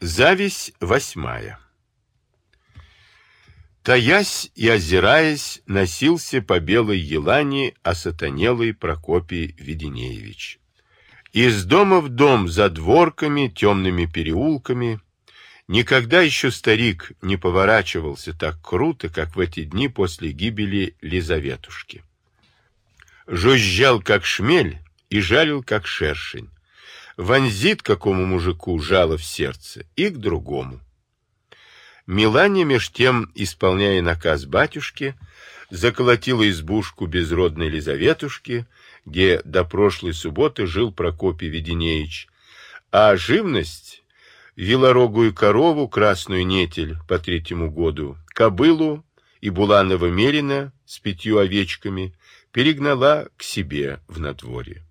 Зависть восьмая. Таясь и озираясь, носился по белой елане осатанелый Прокопий Веденеевич. Из дома в дом, за дворками, темными переулками. Никогда еще старик не поворачивался так круто, как в эти дни после гибели Лизаветушки. Жужжал, как шмель, и жалил, как шершень вонзит какому мужику жало в сердце и к другому. Милане, меж тем, исполняя наказ батюшки, заколотила избушку безродной Лизаветушки, где до прошлой субботы жил Прокопий Веденеевич, а живность — велорогую корову, красную нетель по третьему году, кобылу и Буланова Мерина с пятью овечками перегнала к себе в надворье.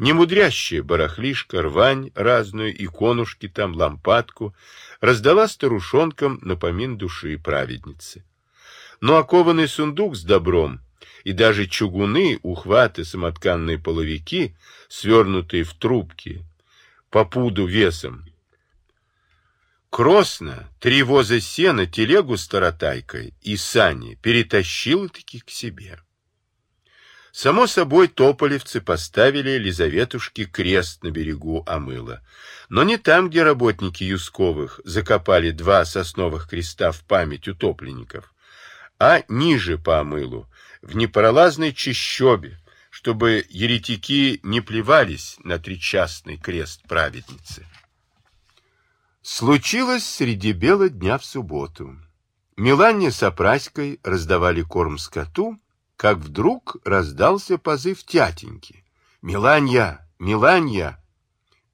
Немудрящая барахлишка, рвань разную, иконушки там, лампадку, раздала старушонкам напомин души праведницы. Но окованный сундук с добром и даже чугуны, ухваты, самотканные половики, свернутые в трубки, по пуду весом, Кросно, три воза сена, телегу с таратайкой и сани перетащила-таки к себе. Само собой, тополевцы поставили Лизаветушке крест на берегу Амыла. Но не там, где работники Юсковых закопали два сосновых креста в память утопленников, а ниже по Амылу, в непролазной чащобе, чтобы еретики не плевались на тричастный крест праведницы. Случилось среди бела дня в субботу. Милане с Апраськой раздавали корм скоту, как вдруг раздался позыв тятеньки. «Миланья! Миланья!»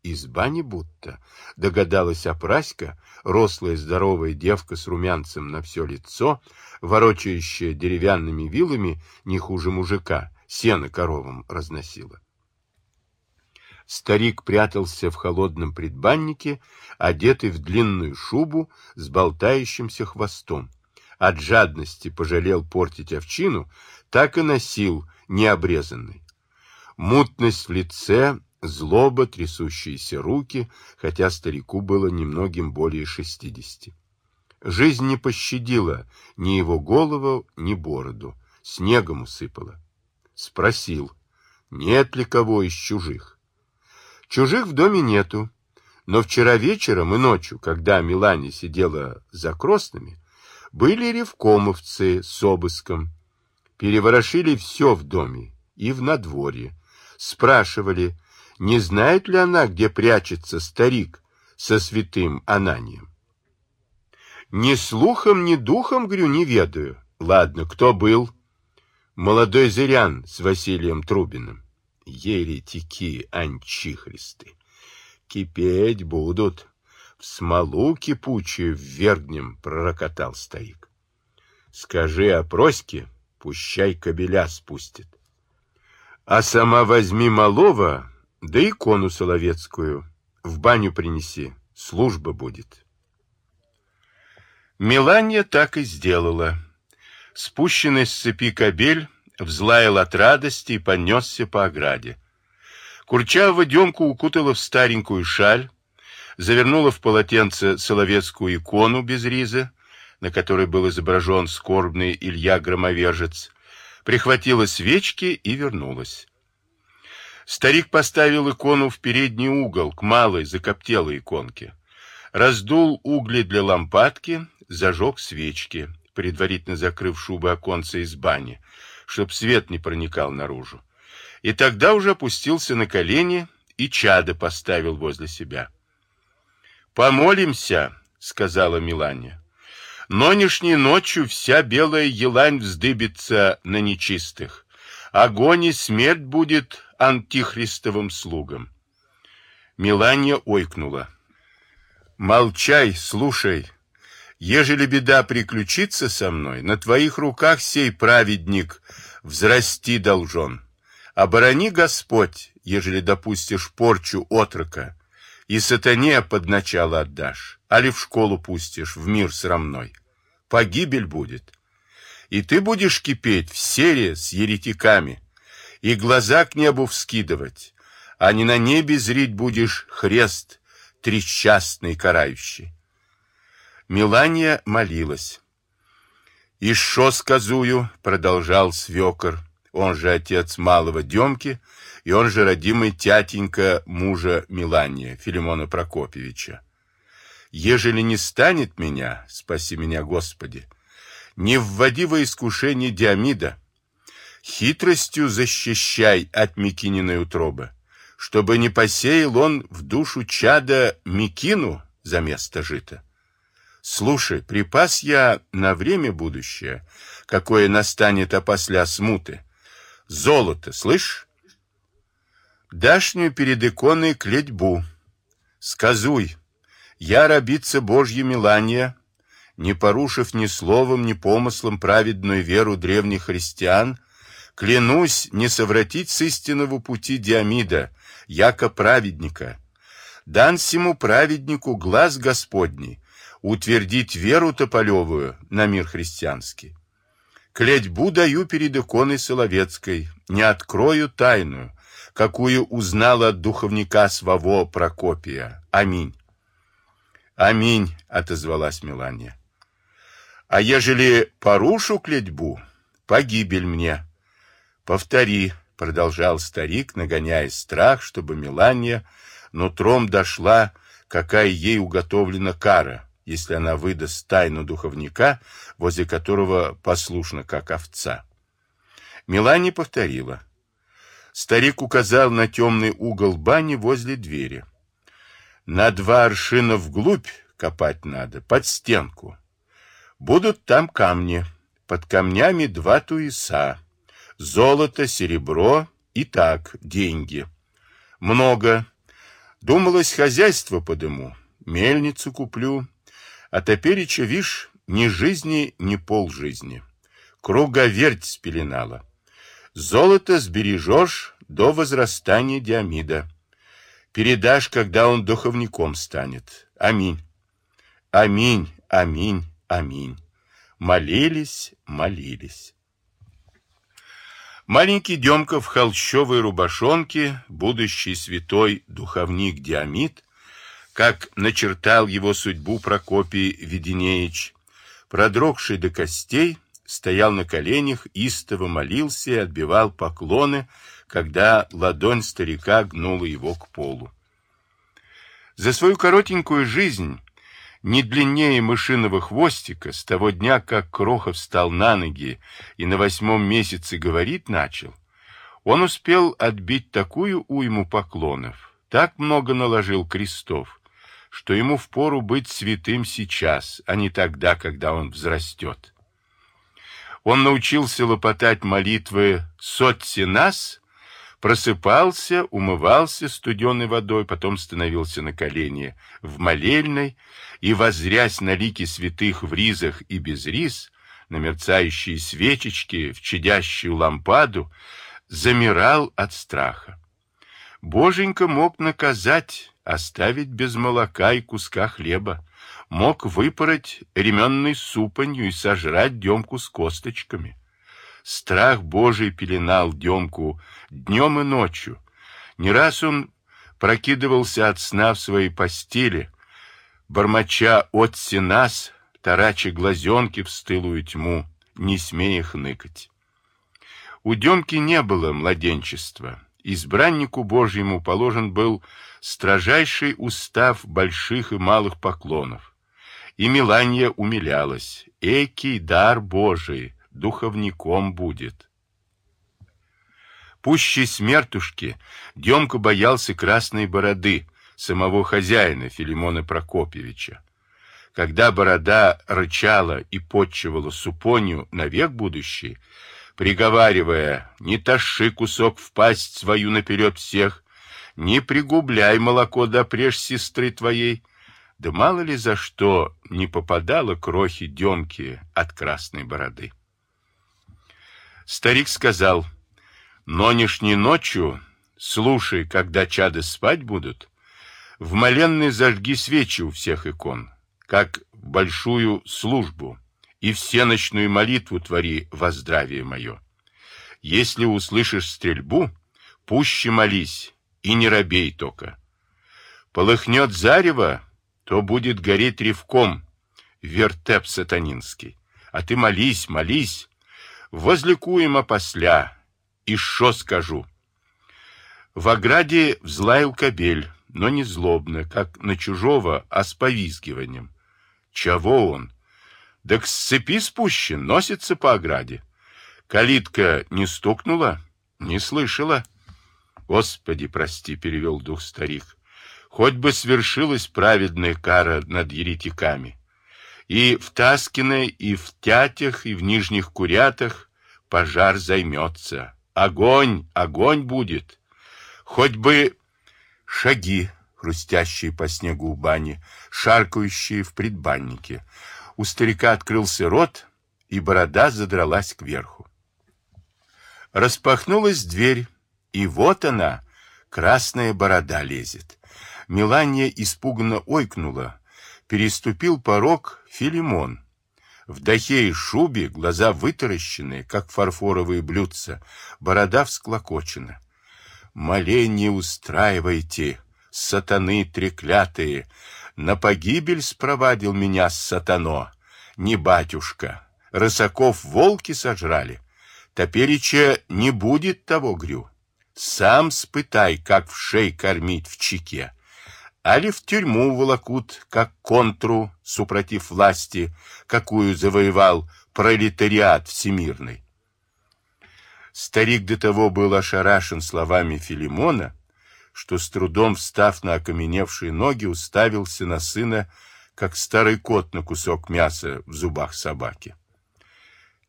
Из бани будто, догадалась Апраська, рослая здоровая девка с румянцем на все лицо, ворочающая деревянными вилами не хуже мужика, сено коровам разносила. Старик прятался в холодном предбаннике, одетый в длинную шубу с болтающимся хвостом. От жадности пожалел портить овчину, так и носил необрезанный. Мутность в лице, злоба, трясущиеся руки, хотя старику было немногим более шестидесяти. Жизнь не пощадила ни его голову, ни бороду, снегом усыпала. Спросил, нет ли кого из чужих. Чужих в доме нету, но вчера вечером и ночью, когда Милане сидела за кростными, были ревкомовцы с обыском, переворошили все в доме и в надворье. Спрашивали, не знает ли она, где прячется старик со святым Ананием. Ни слухом, ни духом, говорю, не ведаю. Ладно, кто был? Молодой зырян с Василием Трубиным. Еретики, анчихристы. Кипеть будут. В смолу кипучую ввергнем, пророкотал старик. Скажи о проське, пущай кобеля спустит. А сама возьми малого, да икону соловецкую, в баню принеси, служба будет. Меланья так и сделала. Спущенный с цепи кобель взлаял от радости и понесся по ограде. Курчавого Демку укутала в старенькую шаль, завернула в полотенце соловецкую икону без риза, на которой был изображен скорбный Илья Громовержец, прихватила свечки и вернулась. Старик поставил икону в передний угол, к малой, закоптелой иконке. Раздул угли для лампадки, зажег свечки, предварительно закрыв шубы оконца из бани, чтоб свет не проникал наружу. И тогда уже опустился на колени и чадо поставил возле себя. «Помолимся», — сказала Миланя. Нонешней ночью вся белая елань вздыбится на нечистых. Огонь и смерть будет антихристовым слугам. Миланья ойкнула. Молчай, слушай. Ежели беда приключится со мной, на твоих руках сей праведник взрасти должен. Оборони Господь, ежели допустишь порчу отрока, и сатане под начало отдашь, али в школу пустишь, в мир срамной. Погибель будет. И ты будешь кипеть в сере с еретиками, и глаза к небу вскидывать, а не на небе зрить будешь хрест, трещастный карающий. Милания молилась. «И шо сказую?» — продолжал свекор, он же отец малого Демки, и он же родимый тятенька мужа Милания, Филимона Прокопьевича. «Ежели не станет меня, спаси меня, Господи, не вводи во искушение Диамида, хитростью защищай от Микининой утробы, чтобы не посеял он в душу чада Микину за место жита. Слушай, припас я на время будущее, какое настанет опосля смуты. Золото, слышь? Дашнюю перед иконой клетьбу. Сказуй, я рабица Божья Милания, не порушив ни словом, ни помыслом праведную веру древних христиан, клянусь не совратить с истинного пути Диамида, яко праведника. Дан всему праведнику глаз Господний, утвердить веру тополевую на мир христианский. Клетьбу даю перед иконой Соловецкой, не открою тайную, какую узнал от духовника своего Прокопия. Аминь. Аминь, отозвалась Мелания. А ежели порушу клетьбу, погибель мне. Повтори, продолжал старик, нагоняя страх, чтобы Мелания нутром дошла, какая ей уготовлена кара, если она выдаст тайну духовника, возле которого послушна, как овца. Мелания повторила. Старик указал на темный угол бани возле двери. На два аршина вглубь копать надо, под стенку. Будут там камни, под камнями два туиса, золото, серебро и так деньги. Много. Думалось, хозяйство подыму, мельницу куплю. А топереча, вишь, ни жизни, ни полжизни. Круговерть спеленала. Золото сбережешь до возрастания Диамида. Передашь, когда он духовником станет. Аминь. Аминь, аминь. Аминь. Молились, молились. Маленький Демка в холщовой рубашонке, будущий святой духовник Диамид, как начертал его судьбу Прокопий Веденеич, продрогший до костей, стоял на коленях, истово молился и отбивал поклоны, когда ладонь старика гнула его к полу. За свою коротенькую жизнь не длиннее мышиного хвостика, с того дня, как Крохов встал на ноги и на восьмом месяце говорить начал, он успел отбить такую уйму поклонов, так много наложил крестов, что ему впору быть святым сейчас, а не тогда, когда он взрастет. Он научился лопотать молитвы «Сотси нас», просыпался, умывался студеной водой, потом становился на колени в молельной и, возрясь на лики святых в ризах и без риз, на мерцающие свечечки, в чадящую лампаду, замирал от страха. Боженька мог наказать, оставить без молока и куска хлеба, мог выпороть ременной супанью и сожрать демку с косточками. Страх Божий пеленал Демку днем и ночью. Не раз он прокидывался от сна в своей постели, бормоча от нас, тарача глазенки в стылую тьму, не смея хныкать. У Демки не было младенчества. Избраннику Божьему положен был строжайший устав больших и малых поклонов. И Миланья умилялась. Экий дар Божий! духовником будет. Пуще смертушки Демка боялся красной бороды самого хозяина Филимона Прокопьевича. Когда борода рычала и подчивала супонью на век будущий, приговаривая «Не таши кусок в пасть свою наперед всех, не пригубляй молоко до преж сестры твоей», да мало ли за что не попадало крохи Демки от красной бороды. Старик сказал, «Нонешней ночью, слушай, когда чады спать будут, в моленной зажги свечи у всех икон, как большую службу, и всеночную молитву твори во здравие мое. Если услышишь стрельбу, пуще молись, и не робей только. Полыхнет зарево, то будет гореть ревком, вертеп сатанинский. А ты молись, молись, возликуем опосля, и шо скажу. В ограде взлаял кобель, но не злобно, как на чужого, а с повизгиванием. Чего он? Да к цепи спущен, носится по ограде. Калитка не стукнула? Не слышала. Господи, прости, перевел дух старик. Хоть бы свершилась праведная кара над еретиками. И в Таскине, и в Тятях, и в Нижних Курятах пожар займется. Огонь, огонь будет. Хоть бы шаги, хрустящие по снегу у бани, шаркающие в предбаннике. У старика открылся рот, и борода задралась кверху. Распахнулась дверь, и вот она, красная борода лезет. Мелания испуганно ойкнула. Переступил порог Филимон. В дахе и шубе, глаза вытаращенные, как фарфоровые блюдца, борода всклокочена. Моление устраивайте, сатаны треклятые, на погибель спровадил меня сатано. Не батюшка, рысаков волки сожрали. Топереча не будет того грю. Сам спытай, как в шей кормить в чеке. Али в тюрьму волокут, как контру, супротив власти, какую завоевал пролетариат всемирный. Старик до того был ошарашен словами Филимона, что с трудом встав на окаменевшие ноги, уставился на сына, как старый кот на кусок мяса в зубах собаки.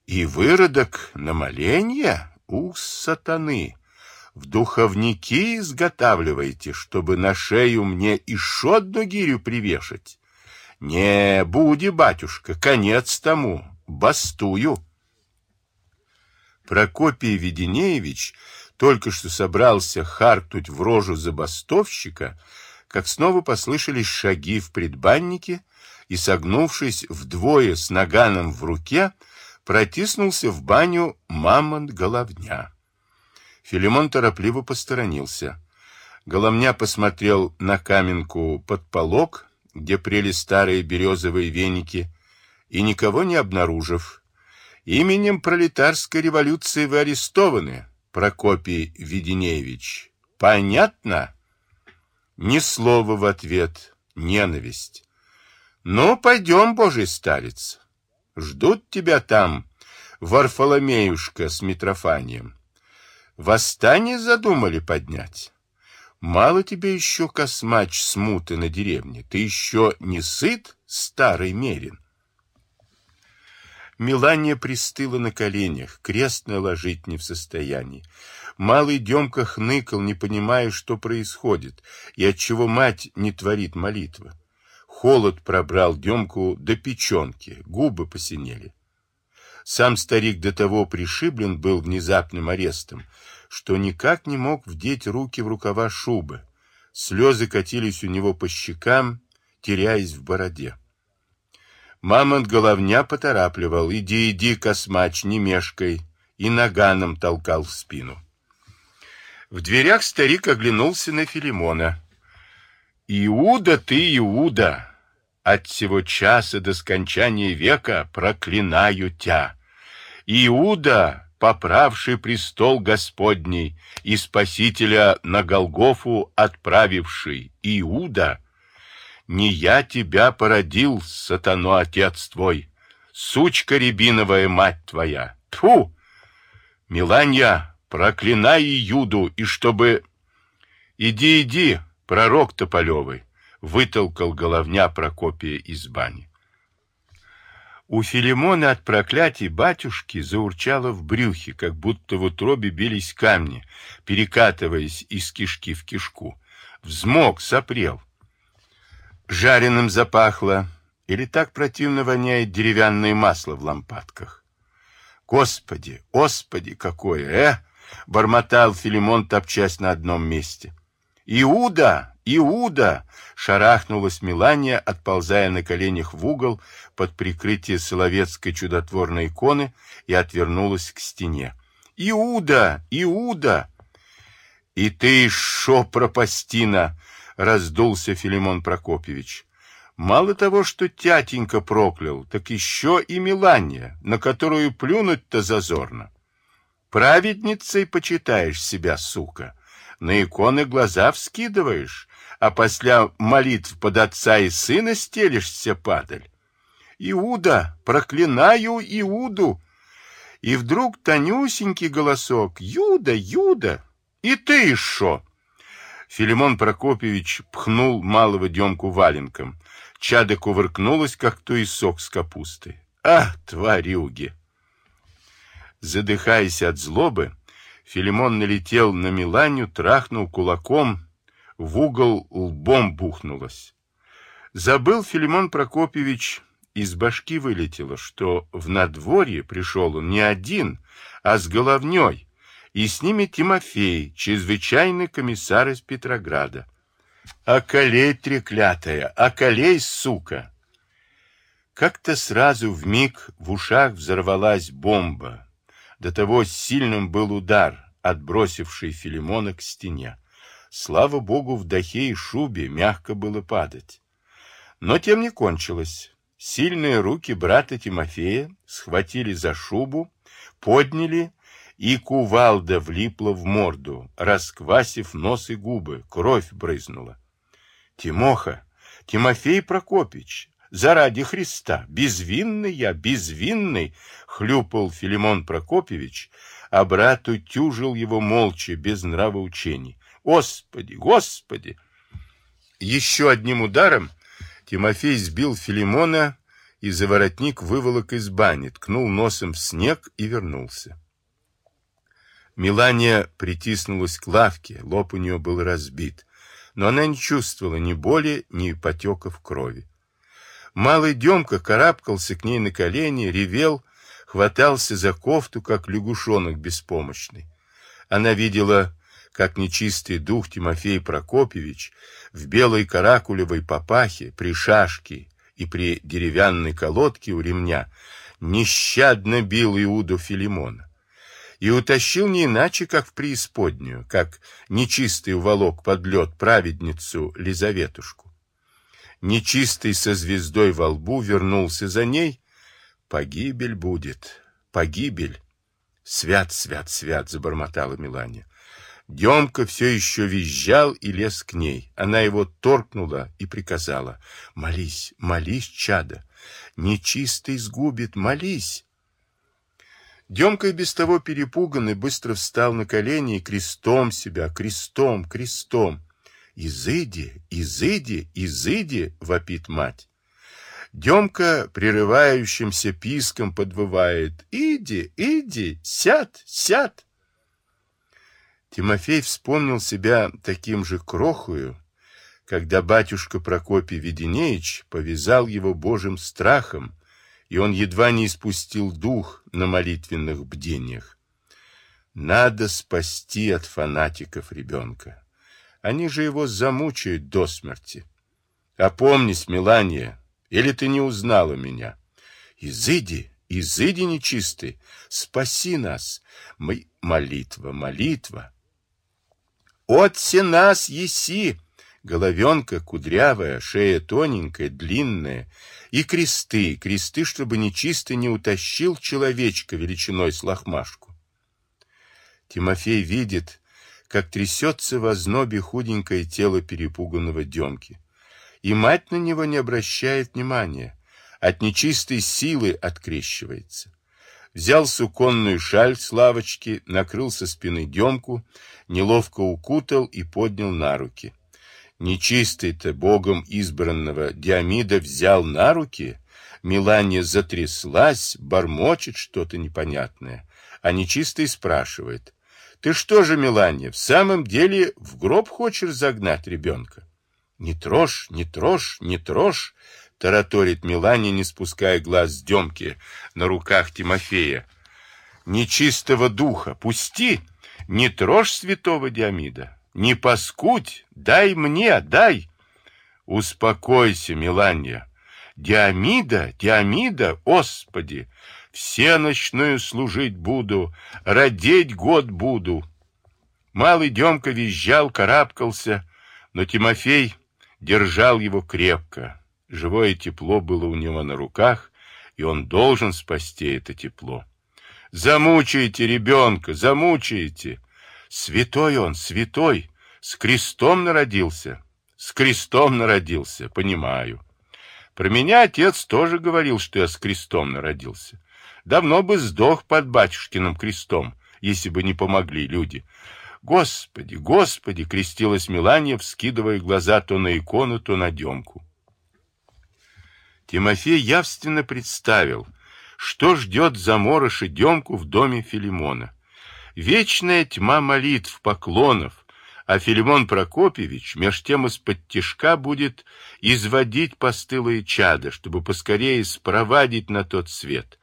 И выродок на моленье? Ух, сатаны! В духовники изготавливаете, чтобы на шею мне еще одну гирю привешать. Не, буди, батюшка, конец тому, бастую. Прокопий Веденеевич только что собрался харкнуть в рожу забастовщика, как снова послышались шаги в предбаннике, и, согнувшись вдвое с наганом в руке, протиснулся в баню мамонт-головня. Филимон торопливо посторонился. Головня посмотрел на каменку под полог, где прели старые березовые веники, и, никого не обнаружив, Именем пролетарской революции вы арестованы, Прокопий Веденеевич. Понятно? Ни слова в ответ, ненависть. Ну, пойдем, божий старец. Ждут тебя там, Варфоломеюшка с Митрофанием. Восстание задумали поднять. Мало тебе еще космач смуты на деревне. Ты еще не сыт, старый мерин? Милания пристыла на коленях, крест наложить не в состоянии. Малый Демка хныкал, не понимая, что происходит, и отчего мать не творит молитвы. Холод пробрал Демку до печенки, губы посинели. Сам старик до того пришиблен был внезапным арестом, что никак не мог вдеть руки в рукава шубы. Слезы катились у него по щекам, теряясь в бороде. Мамонт-головня поторапливал. «Иди, иди, космач, не мешкай!» И наганом толкал в спину. В дверях старик оглянулся на Филимона. «Иуда ты, Иуда! От всего часа до скончания века проклинаю тя! Иуда, поправший престол Господний и Спасителя на Голгофу отправивший, Иуда!» Не я тебя породил, сатано, отец твой, сучка рябиновая мать твоя. Тьфу! Миланья, проклинай Юду, и чтобы... Иди, иди, пророк Тополевый, вытолкал головня Прокопия из бани. У Филимона от проклятий батюшки заурчало в брюхе, как будто в утробе бились камни, перекатываясь из кишки в кишку. Взмок, сопрел. Жареным запахло, или так противно воняет деревянное масло в лампадках. Господи, господи, какое, э! Бормотал Филимон, топчась на одном месте. Иуда, Иуда! Шарахнулась Милания, отползая на коленях в угол под прикрытие соловецкой чудотворной иконы и отвернулась к стене. Иуда, Иуда! И ты, шо, пропастина! Раздулся Филимон Прокопьевич. Мало того, что тятенька проклял, так еще и Милания, на которую плюнуть-то зазорно. Праведницей почитаешь себя, сука, на иконы глаза вскидываешь, а после молитв под отца и сына стелишься, падаль. Иуда, проклинаю Иуду! И вдруг тонюсенький голосок «Юда, Юда! И ты шо?» Филимон Прокопьевич пхнул малого Демку валенком. Чада кувыркнулась, как туесок с капустой. «А, тварюги!» Задыхаясь от злобы, Филимон налетел на Миланю, трахнул кулаком, в угол лбом бухнулась. Забыл Филимон Прокопьевич, из башки вылетело, что в надворье пришел он не один, а с головней, и с ними Тимофей, чрезвычайный комиссар из Петрограда. «Околей, треклятая, околей, сука!» Как-то сразу в миг в ушах взорвалась бомба. До того сильным был удар, отбросивший Филимона к стене. Слава богу, в дахе и шубе мягко было падать. Но тем не кончилось. Сильные руки брата Тимофея схватили за шубу, подняли, и кувалда влипла в морду, расквасив нос и губы, кровь брызнула. Тимоха, Тимофей Прокопич, заради Христа, безвинный я, безвинный, хлюпал Филимон Прокопьевич, а брат утюжил его молча, без нравоучений. Господи, Господи! Еще одним ударом Тимофей сбил Филимона, и заворотник выволок из бани, ткнул носом в снег и вернулся. Милания притиснулась к лавке, лоб у нее был разбит, но она не чувствовала ни боли, ни потеков крови. Малый Демка карабкался к ней на колени, ревел, хватался за кофту, как лягушонок беспомощный. Она видела как нечистый дух Тимофей Прокопьевич в белой каракулевой папахе, при шашке и при деревянной колодке у ремня нещадно бил Иуду Филимона и утащил не иначе, как в преисподнюю, как нечистый уволок под лед праведницу Лизаветушку. Нечистый со звездой во лбу вернулся за ней. Погибель будет, погибель. Свят, свят, свят, забормотала Милания. Демка все еще визжал и лез к ней. Она его торкнула и приказала. «Молись, молись, чада! Нечистый сгубит, молись!» Демка и без того перепуганный быстро встал на колени и крестом себя, крестом, крестом. «Изыди, изыди, изыди!» — вопит мать. Демка прерывающимся писком подвывает. «Иди, иди, сядь, сядь!» Тимофей вспомнил себя таким же крохою, когда батюшка Прокопий Веденеич повязал его божьим страхом, и он едва не испустил дух на молитвенных бдениях. Надо спасти от фанатиков ребенка. Они же его замучают до смерти. Опомнись, Мелания, или ты не узнала меня? Изыди, изыди нечистый, спаси нас. Мы... Молитва, молитва. «Отсе нас еси!» Головенка кудрявая, шея тоненькая, длинная, и кресты, кресты, чтобы нечисто не утащил человечка величиной с лохмашку. Тимофей видит, как трясется в ознобе худенькое тело перепуганного Демки. И мать на него не обращает внимания, от нечистой силы открещивается взял суконную шаль с лавочки, накрыл со спины Демку, неловко укутал и поднял на руки. Нечистый-то богом избранного Диамида взял на руки, Милания затряслась, бормочет что-то непонятное, а нечистый спрашивает, «Ты что же, Милания, в самом деле в гроб хочешь загнать ребенка?» «Не трожь, не трожь, не трожь!» — тараторит Милане, не спуская глаз с Демки на руках Тимофея. «Нечистого духа пусти, не трожь святого Диамида, не паскудь, дай мне, дай!» «Успокойся, Миланья! Диамида, Диамида, Господи! Все ночную служить буду, родить год буду!» Малый Демка визжал, карабкался, Но Тимофей держал его крепко. Живое тепло было у него на руках, и он должен спасти это тепло. Замучаете ребенка, замучаете. Святой он, святой, с крестом народился, с крестом народился, понимаю. Про меня отец тоже говорил, что я с крестом народился. Давно бы сдох под батюшкиным крестом, если бы не помогли люди. Господи, Господи, крестилась Милания, вскидывая глаза то на икону, то на демку. Тимофей явственно представил, что ждет заморыш демку в доме Филимона. Вечная тьма молитв, поклонов, а Филимон Прокопьевич меж тем из-под тишка будет изводить постылые чада, чтобы поскорее спровадить на тот свет.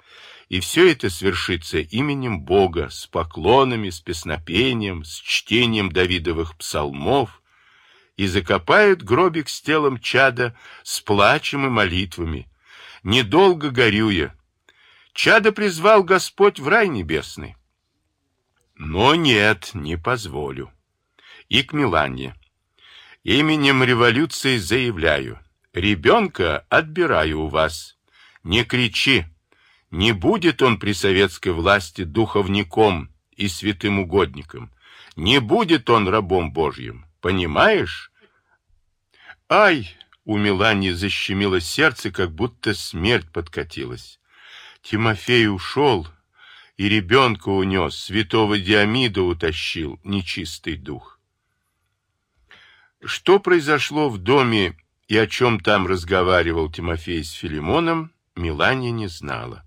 И все это свершится именем Бога, с поклонами, с песнопением, с чтением Давидовых псалмов, и закопают гробик с телом чада с плачем и молитвами. Недолго горюя, чада призвал Господь в рай небесный. Но нет, не позволю. И к Милане. Именем революции заявляю, ребенка отбираю у вас. Не кричи, не будет он при советской власти духовником и святым угодником. Не будет он рабом Божьим. Понимаешь? Ай! У Милани защемило сердце, как будто смерть подкатилась. Тимофей ушел, и ребенка унес, святого Диамида утащил, нечистый дух. Что произошло в доме и о чем там разговаривал Тимофей с Филимоном, Милане не знала.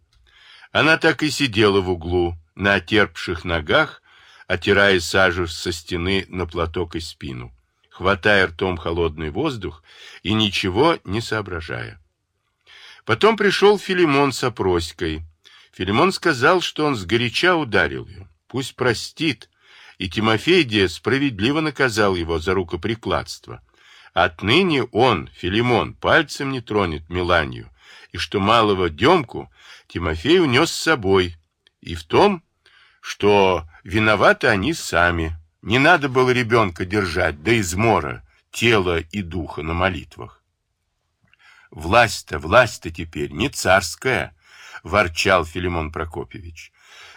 Она так и сидела в углу, на отерпших ногах, отирая сажу со стены на платок и спину, хватая ртом холодный воздух и ничего не соображая. Потом пришел Филимон с опроськой. Филимон сказал, что он сгоряча ударил ее. Пусть простит. И Тимофей справедливо наказал его за рукоприкладство. Отныне он, Филимон, пальцем не тронет Миланию, и что малого Демку Тимофей унес с собой, и в том, что виноваты они сами. Не надо было ребенка держать до измора, тела и духа на молитвах. Власть-то, власть-то теперь не царская, ворчал Филимон Прокопьевич.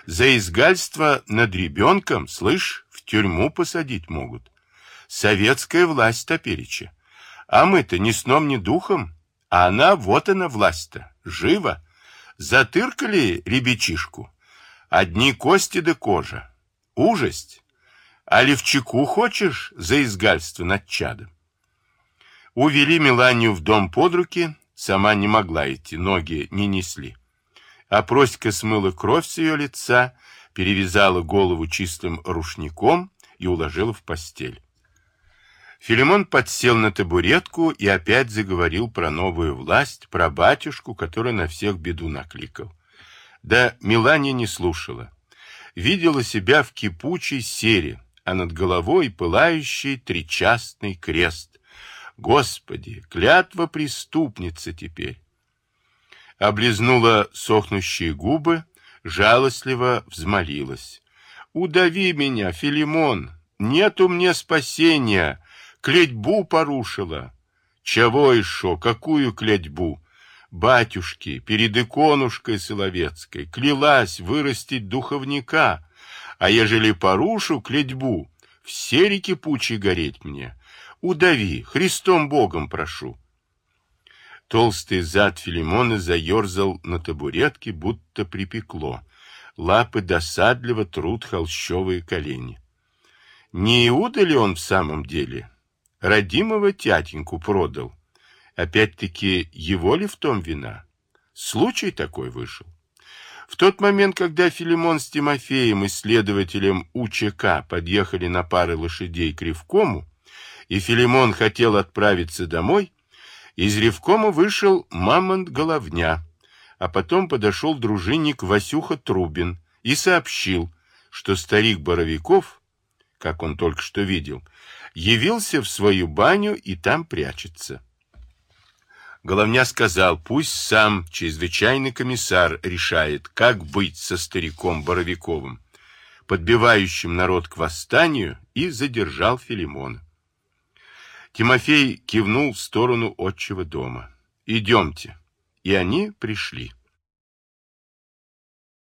За изгальство над ребенком, слышь, в тюрьму посадить могут. Советская власть топереча. А мы-то ни сном, ни духом. А она, вот она власть-то, жива. Затыркали ребячишку. Одни кости да кожа. Ужасть. А левчику хочешь за изгальство над чадом? Увели Меланию в дом под руки, сама не могла идти, ноги не несли. А Проська смыла кровь с ее лица, перевязала голову чистым рушником и уложила в постель. Филимон подсел на табуретку и опять заговорил про новую власть, про батюшку, который на всех беду накликал. Да Милания не слушала. Видела себя в кипучей сере, а над головой пылающий тричастный крест. Господи, клятва преступница теперь. Облизнула сохнущие губы, жалостливо взмолилась. «Удави меня, Филимон! Нету мне спасения!» клетьбу порушила. Чего еще? Какую клетьбу? Батюшки, перед иконушкой Соловецкой клялась вырастить духовника, а ежели порушу клетьбу, все реки пучи гореть мне. Удави, Христом Богом прошу. Толстый зад Филимона заерзал на табуретке, будто припекло. Лапы досадливо трут холщовые колени. Не Иуда ли он в самом деле? родимого тятеньку продал. Опять-таки, его ли в том вина? Случай такой вышел. В тот момент, когда Филимон с Тимофеем, исследователем УЧК, подъехали на пары лошадей к Ревкому, и Филимон хотел отправиться домой, из Ревкома вышел Мамонт Головня, а потом подошел дружинник Васюха Трубин и сообщил, что старик Боровиков, как он только что видел, явился в свою баню и там прячется. Головня сказал, пусть сам чрезвычайный комиссар решает, как быть со стариком Боровиковым, подбивающим народ к восстанию, и задержал Филимона. Тимофей кивнул в сторону отчего дома. «Идемте». И они пришли.